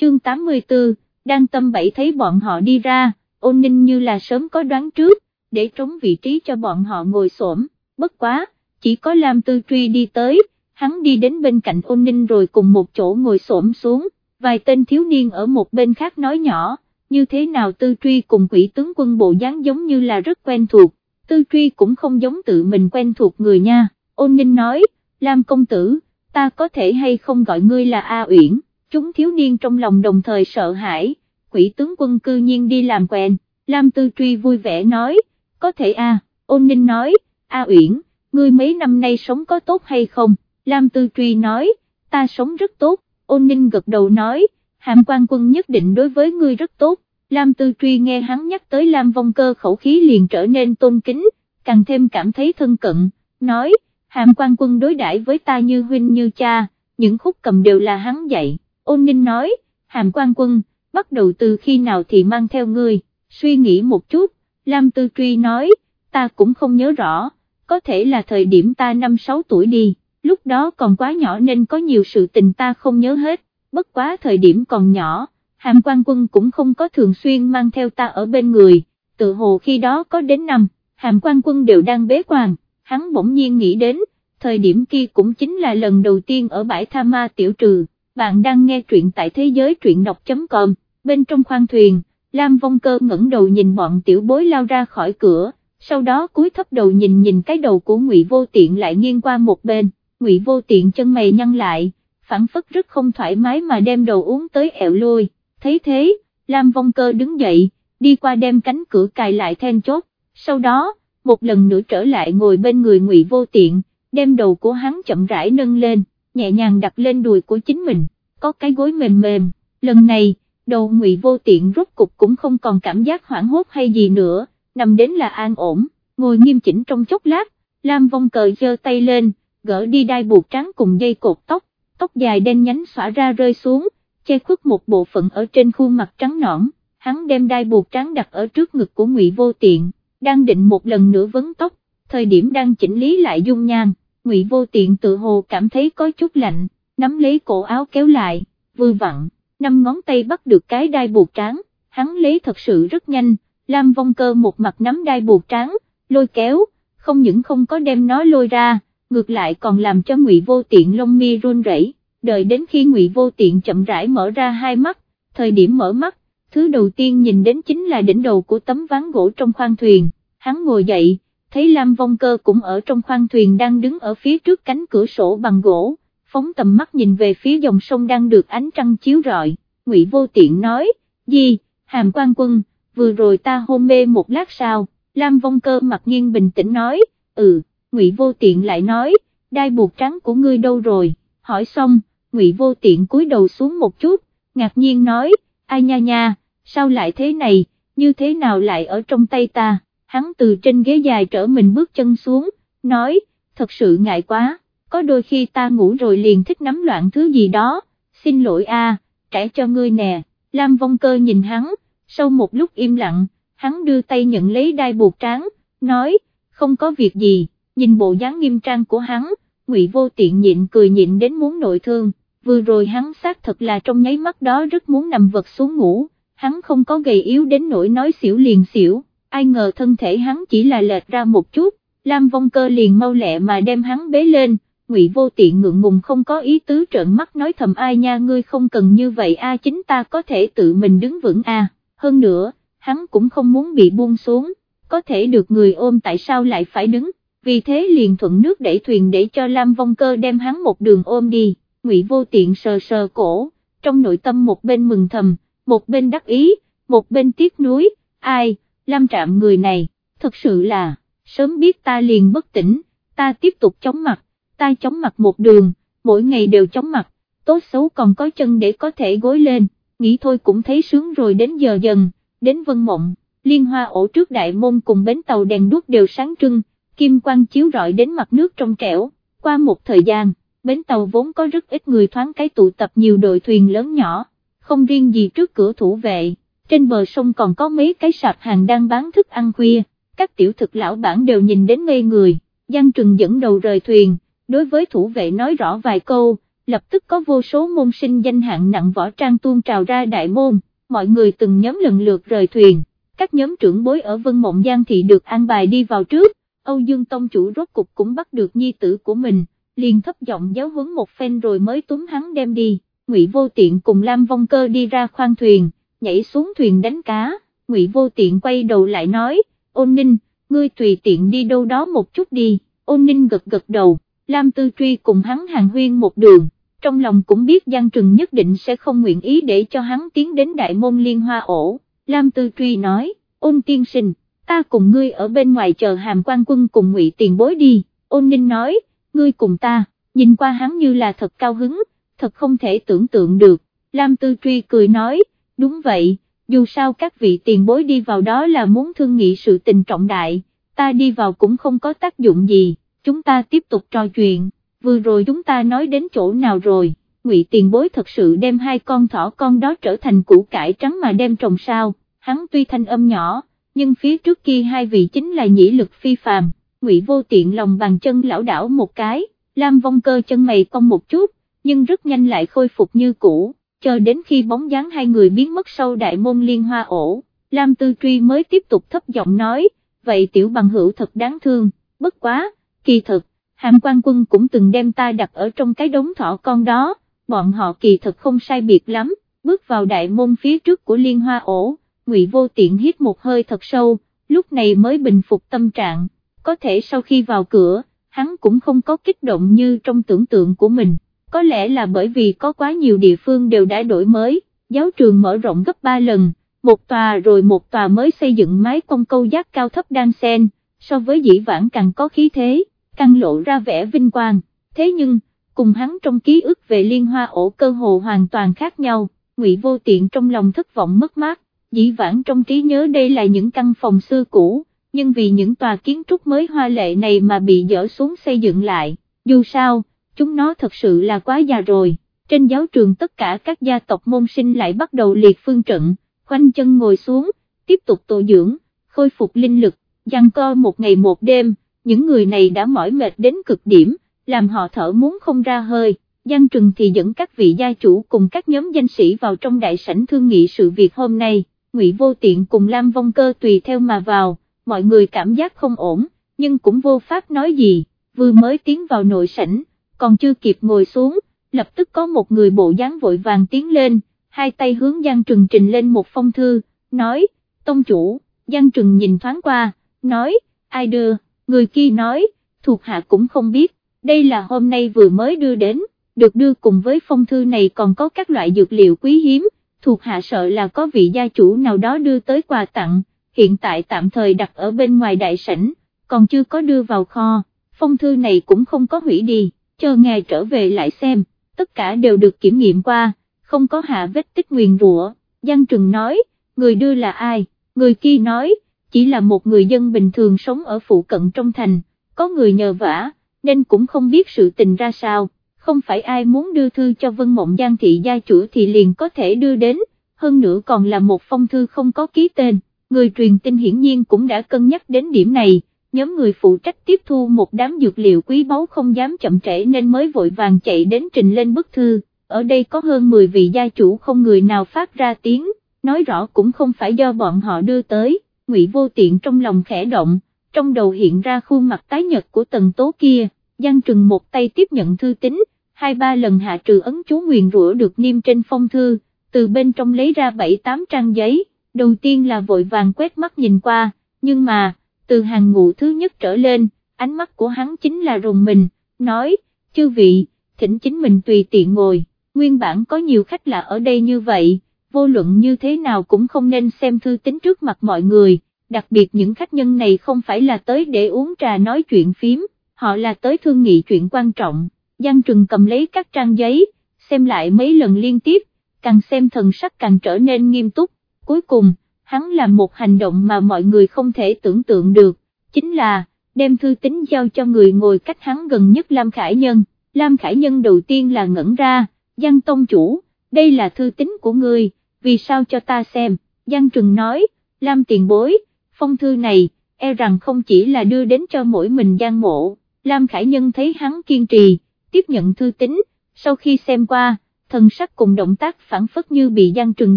chương 84, đang tâm bảy thấy bọn họ đi ra, ôn ninh như là sớm có đoán trước, để trống vị trí cho bọn họ ngồi xổm, bất quá, chỉ có Lam Tư Truy đi tới, hắn đi đến bên cạnh ôn ninh rồi cùng một chỗ ngồi xổm xuống, vài tên thiếu niên ở một bên khác nói nhỏ, như thế nào Tư Truy cùng quỷ tướng quân bộ dáng giống như là rất quen thuộc, Tư Truy cũng không giống tự mình quen thuộc người nha, ôn ninh nói, Lam công tử, ta có thể hay không gọi ngươi là A Uyển, chúng thiếu niên trong lòng đồng thời sợ hãi, quỷ tướng quân cư nhiên đi làm quen, Lam Tư Truy vui vẻ nói, có thể a, ôn ninh nói, A Uyển, ngươi mấy năm nay sống có tốt hay không, Lam Tư Truy nói, ta sống rất tốt, ôn ninh gật đầu nói, hàm quan quân nhất định đối với ngươi rất tốt, Lam Tư Truy nghe hắn nhắc tới Lam Vong Cơ khẩu khí liền trở nên tôn kính, càng thêm cảm thấy thân cận, nói, hàm quan quân đối đãi với ta như huynh như cha, những khúc cầm đều là hắn dạy, ôn ninh nói, hàm quan quân, bắt đầu từ khi nào thì mang theo ngươi, suy nghĩ một chút, Lam Tư Truy nói, ta cũng không nhớ rõ, có thể là thời điểm ta 5-6 tuổi đi, lúc đó còn quá nhỏ nên có nhiều sự tình ta không nhớ hết, bất quá thời điểm còn nhỏ, hàm quan quân cũng không có thường xuyên mang theo ta ở bên người, tự hồ khi đó có đến năm, hàm quan quân đều đang bế quan, hắn bỗng nhiên nghĩ đến, thời điểm kia cũng chính là lần đầu tiên ở bãi Tha Ma Tiểu Trừ, bạn đang nghe truyện tại thế giới truyện đọc.com, bên trong khoang thuyền, Lam Vong Cơ ngẩng đầu nhìn bọn tiểu bối lao ra khỏi cửa, sau đó cúi thấp đầu nhìn nhìn cái đầu của Ngụy Vô Tiện lại nghiêng qua một bên, Ngụy Vô Tiện chân mày nhăn lại, phản phất rất không thoải mái mà đem đầu uống tới ẹo lôi, thấy thế, Lam Vong Cơ đứng dậy, đi qua đem cánh cửa cài lại then chốt, sau đó, một lần nữa trở lại ngồi bên người Ngụy Vô Tiện, đem đầu của hắn chậm rãi nâng lên, nhẹ nhàng đặt lên đùi của chính mình, có cái gối mềm mềm, lần này, đầu Ngụy Vô Tiện rốt cục cũng không còn cảm giác hoảng hốt hay gì nữa, nằm đến là an ổn, ngồi nghiêm chỉnh trong chốc lát, Lam Vong Cờ giơ tay lên, gỡ đi đai buộc trắng cùng dây cột tóc, tóc dài đen nhánh xõa ra rơi xuống, che khuất một bộ phận ở trên khuôn mặt trắng nõn, hắn đem đai buộc trắng đặt ở trước ngực của Ngụy Vô Tiện, đang định một lần nữa vấn tóc, thời điểm đang chỉnh lý lại dung nhan, Ngụy Vô Tiện tự hồ cảm thấy có chút lạnh, nắm lấy cổ áo kéo lại, vừa vặn, năm ngón tay bắt được cái đai buộc tráng, hắn lấy thật sự rất nhanh, Lam Vong Cơ một mặt nắm đai buộc tráng, lôi kéo, không những không có đem nó lôi ra, ngược lại còn làm cho Ngụy Vô Tiện lông mi run rẩy. đợi đến khi Ngụy Vô Tiện chậm rãi mở ra hai mắt, thời điểm mở mắt, thứ đầu tiên nhìn đến chính là đỉnh đầu của tấm ván gỗ trong khoang thuyền, hắn ngồi dậy, thấy Lam Vong Cơ cũng ở trong khoang thuyền đang đứng ở phía trước cánh cửa sổ bằng gỗ, phóng tầm mắt nhìn về phía dòng sông đang được ánh trăng chiếu rọi, Ngụy Vô Tiện nói, gì, hàm quan quân, vừa rồi ta hôn mê một lát sao?" Lam Vong Cơ mặt nghiêng bình tĩnh nói, ừ, Ngụy Vô Tiện lại nói, đai buộc trắng của ngươi đâu rồi, hỏi xong, Ngụy Vô Tiện cúi đầu xuống một chút, ngạc nhiên nói, ai nha nha, sao lại thế này, như thế nào lại ở trong tay ta, hắn từ trên ghế dài trở mình bước chân xuống, nói, thật sự ngại quá, có đôi khi ta ngủ rồi liền thích nắm loạn thứ gì đó, xin lỗi a, trải cho ngươi nè, Lam Vong Cơ nhìn hắn, sau một lúc im lặng, hắn đưa tay nhận lấy đai buộc tráng, nói, không có việc gì, nhìn bộ dáng nghiêm trang của hắn, Ngụy Vô Tiện nhịn cười nhịn đến muốn nội thương, vừa rồi hắn xác thật là trong nháy mắt đó rất muốn nằm vật xuống ngủ, hắn không có gầy yếu đến nỗi nói xỉu liền xỉu, ai ngờ thân thể hắn chỉ là lệch ra một chút, Lam Vong Cơ liền mau lẹ mà đem hắn bế lên, Ngụy Vô Tiện ngượng ngùng không có ý tứ trợn mắt nói thầm ai nha ngươi không cần như vậy a chính ta có thể tự mình đứng vững a. Hơn nữa, hắn cũng không muốn bị buông xuống, có thể được người ôm tại sao lại phải đứng, vì thế liền thuận nước đẩy thuyền để cho Lam Vong Cơ đem hắn một đường ôm đi, Ngụy Vô Tiện sờ sờ cổ, trong nội tâm một bên mừng thầm, một bên đắc ý, một bên tiếc nuối, ai, Lam Trạm người này, thật sự là, sớm biết ta liền bất tỉnh, ta tiếp tục chống mặt, ta chống mặt một đường, mỗi ngày đều chống mặt, tốt xấu còn có chân để có thể gối lên nghĩ thôi cũng thấy sướng rồi đến giờ dần, đến vân mộng, liên hoa ổ trước đại môn cùng bến tàu đèn đuốc đều sáng trưng, kim quang chiếu rọi đến mặt nước trong trẻo, qua một thời gian, bến tàu vốn có rất ít người thoáng cái tụ tập nhiều đội thuyền lớn nhỏ, không riêng gì trước cửa thủ vệ, trên bờ sông còn có mấy cái sạp hàng đang bán thức ăn khuya, các tiểu thực lão bản đều nhìn đến ngây người, Giang Trừng dẫn đầu rời thuyền, đối với thủ vệ nói rõ vài câu, lập tức có vô số môn sinh danh hạng nặng võ trang tuôn trào ra đại môn, mọi người từng nhóm lần lượt rời thuyền, các nhóm trưởng bối ở Vân Mộng Giang Thị được an bài đi vào trước, Âu Dương Tông chủ rốt cục cũng bắt được nhi tử của mình, liền thấp giọng giáo huấn một phen rồi mới túm hắn đem đi, Ngụy Vô Tiện cùng Lam Vong Cơ đi ra khoang thuyền, nhảy xuống thuyền đánh cá, Ngụy Vô Tiện quay đầu lại nói, ôn ninh, ngươi tùy tiện đi đâu đó một chút đi, ôn ninh gật gật đầu, Lam Tư Truy cùng hắn hàng huyên một đường, trong lòng cũng biết Giang Trừng nhất định sẽ không nguyện ý để cho hắn tiến đến đại môn liên hoa ổ, Lam Tư Truy nói, ôn tiên sinh, ta cùng ngươi ở bên ngoài chờ hàm quan quân cùng ngụy tiền bối đi, ôn ninh nói, ngươi cùng ta, nhìn qua hắn như là thật cao hứng, thật không thể tưởng tượng được, Lam Tư Truy cười nói, đúng vậy, dù sao các vị tiền bối đi vào đó là muốn thương nghị sự tình trọng đại, ta đi vào cũng không có tác dụng gì, chúng ta tiếp tục trò chuyện, vừa rồi chúng ta nói đến chỗ nào rồi, ngụy tiền bối thật sự đem hai con thỏ con đó trở thành củ cải trắng mà đem trồng sao, hắn tuy thanh âm nhỏ, nhưng phía trước kia hai vị chính là nhĩ lực phi phàm, ngụy vô tiện lòng bàn chân lão đảo một cái, Lam vong cơ chân mày cong một chút, nhưng rất nhanh lại khôi phục như cũ, chờ đến khi bóng dáng hai người biến mất sau đại môn liên hoa ổ, Lam Tư Truy mới tiếp tục thấp giọng nói, vậy tiểu bằng hữu thật đáng thương, bất quá, kỳ thật, hàm quan quân cũng từng đem ta đặt ở trong cái đống thỏ con đó, bọn họ kỳ thật không sai biệt lắm, bước vào đại môn phía trước của liên hoa ổ, ngụy vô tiện hít một hơi thật sâu, lúc này mới bình phục tâm trạng, có thể sau khi vào cửa, hắn cũng không có kích động như trong tưởng tượng của mình, có lẽ là bởi vì có quá nhiều địa phương đều đã đổi mới, giáo trường mở rộng gấp 3 lần, một tòa rồi một tòa mới xây dựng mái công câu giác cao thấp đan sen, so với dĩ vãng càng có khí thế, càng lộ ra vẻ vinh quang, thế nhưng, cùng hắn trong ký ức về liên hoa ổ cơ hồ hoàn toàn khác nhau, ngụy vô tiện trong lòng thất vọng mất mát, dĩ vãng trong trí nhớ đây là những căn phòng xưa cũ, nhưng vì những tòa kiến trúc mới hoa lệ này mà bị dỡ xuống xây dựng lại, dù sao, chúng nó thật sự là quá già rồi, trên giáo trường tất cả các gia tộc môn sinh lại bắt đầu liệt phương trận, khoanh chân ngồi xuống, tiếp tục tổ dưỡng, khôi phục linh lực, giằng co một ngày một đêm, những người này đã mỏi mệt đến cực điểm, làm họ thở muốn không ra hơi. Giang Trừng thì dẫn các vị gia chủ cùng các nhóm danh sĩ vào trong đại sảnh thương nghị sự việc hôm nay, Ngụy Vô Tiện cùng Lam Vong Cơ tùy theo mà vào, mọi người cảm giác không ổn, nhưng cũng vô pháp nói gì, vừa mới tiến vào nội sảnh, còn chưa kịp ngồi xuống, lập tức có một người bộ dáng vội vàng tiến lên, hai tay hướng Giang Trừng trình lên một phong thư, nói, tông chủ, Giang Trừng nhìn thoáng qua, nói, ai đưa, người kia nói, thuộc hạ cũng không biết, đây là hôm nay vừa mới đưa đến, được đưa cùng với phong thư này còn có các loại dược liệu quý hiếm, thuộc hạ sợ là có vị gia chủ nào đó đưa tới quà tặng, hiện tại tạm thời đặt ở bên ngoài đại sảnh, còn chưa có đưa vào kho, phong thư này cũng không có hủy đi, chờ ngài trở về lại xem, tất cả đều được kiểm nghiệm qua, không có hạ vết tích nguyền rủa, Giang Trừng nói, người đưa là ai, người kia nói, chỉ là một người dân bình thường sống ở phụ cận trong thành, có người nhờ vả, nên cũng không biết sự tình ra sao, không phải ai muốn đưa thư cho Vân Mộng Giang thị gia chủ thì liền có thể đưa đến, hơn nữa còn là một phong thư không có ký tên, người truyền tin hiển nhiên cũng đã cân nhắc đến điểm này, nhóm người phụ trách tiếp thu một đám dược liệu quý báu không dám chậm trễ nên mới vội vàng chạy đến trình lên bức thư, ở đây có hơn 10 vị gia chủ không người nào phát ra tiếng, nói rõ cũng không phải do bọn họ đưa tới, ngụy vô tiện trong lòng khẽ động, trong đầu hiện ra khuôn mặt tái nhật của tần tố kia, Giang Trừng một tay tiếp nhận thư tín, hai ba lần hạ trừ ấn chú nguyền rủa được niêm trên phong thư, từ bên trong lấy ra bảy tám trang giấy, đầu tiên là vội vàng quét mắt nhìn qua, nhưng mà, từ hàng ngũ thứ nhất trở lên, ánh mắt của hắn chính là rùng mình, nói, chư vị, thỉnh chính mình tùy tiện ngồi, nguyên bản có nhiều khách lạ ở đây như vậy, vô luận như thế nào cũng không nên xem thư tính trước mặt mọi người, đặc biệt những khách nhân này không phải là tới để uống trà nói chuyện phím, họ là tới thương nghị chuyện quan trọng, Giang Trừng cầm lấy các trang giấy, xem lại mấy lần liên tiếp, càng xem thần sắc càng trở nên nghiêm túc, cuối cùng, hắn làm một hành động mà mọi người không thể tưởng tượng được, chính là, đem thư tín giao cho người ngồi cách hắn gần nhất Lam Khải Nhân, Lam Khải Nhân đầu tiên là ngẩn ra, Giang Tông Chủ, đây là thư tín của người, vì sao cho ta xem, Giang Trừng nói, Lam tiền bối, phong thư này, e rằng không chỉ là đưa đến cho mỗi mình Giang mộ, Lam Khải Nhân thấy hắn kiên trì, tiếp nhận thư tín, sau khi xem qua, thần sắc cùng động tác phản phất như bị Giang Trừng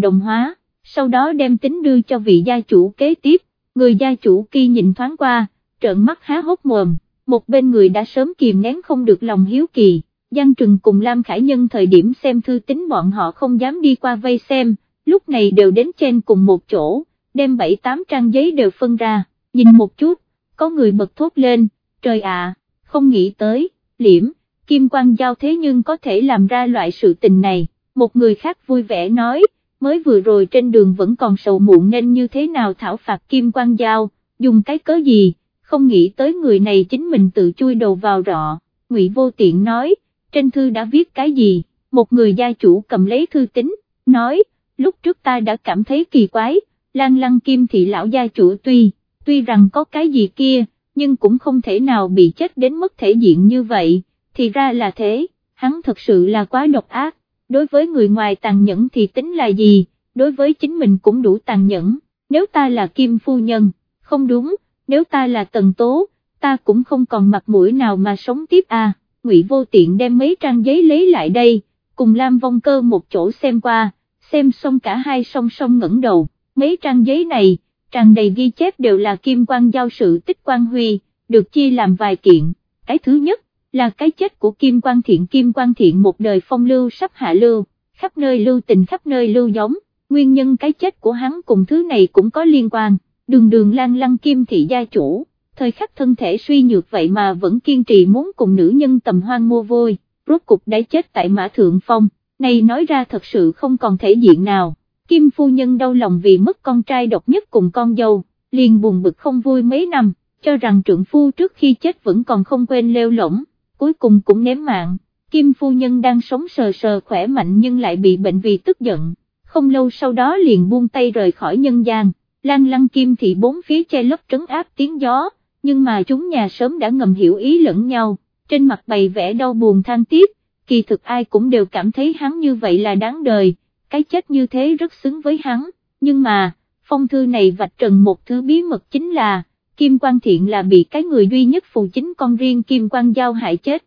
đồng hóa, sau đó đem tính đưa cho vị gia chủ kế tiếp, người gia chủ kia nhìn thoáng qua, trợn mắt há hốc mồm, một bên người đã sớm kìm nén không được lòng hiếu kỳ, Giang Trừng cùng Lam Khải Nhân thời điểm xem thư tính bọn họ không dám đi qua vây xem, lúc này đều đến trên cùng một chỗ, đem bảy tám trang giấy đều phân ra, nhìn một chút, có người bật thốt lên, trời ạ, không nghĩ tới, liễm, kim quang giao thế nhưng có thể làm ra loại sự tình này, một người khác vui vẻ nói, mới vừa rồi trên đường vẫn còn sầu muộn nên như thế nào thảo phạt kim quang giao, dùng cái cớ gì, không nghĩ tới người này chính mình tự chui đầu vào rọ, ngụy vô tiện nói, trên thư đã viết cái gì, một người gia chủ cầm lấy thư tính, nói, lúc trước ta đã cảm thấy kỳ quái, lan lăng kim thị lão gia chủ tuy, tuy rằng có cái gì kia, nhưng cũng không thể nào bị chết đến mức thể diện như vậy, thì ra là thế, hắn thật sự là quá độc ác, đối với người ngoài tàn nhẫn thì tính là gì, đối với chính mình cũng đủ tàn nhẫn, nếu ta là kim phu nhân, không đúng, nếu ta là tần tố, ta cũng không còn mặt mũi nào mà sống tiếp à, ngụy vô tiện đem mấy trang giấy lấy lại đây, cùng Lam Vong Cơ một chỗ xem qua, xem xong cả hai song song ngẩng đầu, mấy trang giấy này, tràn đầy ghi chép đều là kim quan giao sự tích quan huy, được chia làm vài kiện, cái thứ nhất, là cái chết của Kim Quang Thiện. Kim Quang Thiện một đời phong lưu sắp hạ lưu, khắp nơi lưu tình khắp nơi lưu giống, nguyên nhân cái chết của hắn cùng thứ này cũng có liên quan, đường đường lan lăng kim thị gia chủ, thời khắc thân thể suy nhược vậy mà vẫn kiên trì muốn cùng nữ nhân tầm hoang mua vôi, rốt cục đã chết tại mã thượng phong, này nói ra thật sự không còn thể diện nào, kim phu nhân đau lòng vì mất con trai độc nhất cùng con dâu, liền buồn bực không vui mấy năm, cho rằng trượng phu trước khi chết vẫn còn không quên leo lỏng cuối cùng cũng ném mạng, Kim phu nhân đang sống sờ sờ khỏe mạnh nhưng lại bị bệnh vì tức giận, không lâu sau đó liền buông tay rời khỏi nhân gian, lan lăng kim thị bốn phía che lấp trấn áp tiếng gió, nhưng mà chúng nhà sớm đã ngầm hiểu ý lẫn nhau, trên mặt bày vẽ đau buồn than tiếc, kỳ thực ai cũng đều cảm thấy hắn như vậy là đáng đời, cái chết như thế rất xứng với hắn, nhưng mà, phong thư này vạch trần một thứ bí mật chính là, Kim Quang Thiện là bị cái người duy nhất phù chính con riêng Kim Quang Giao hại chết,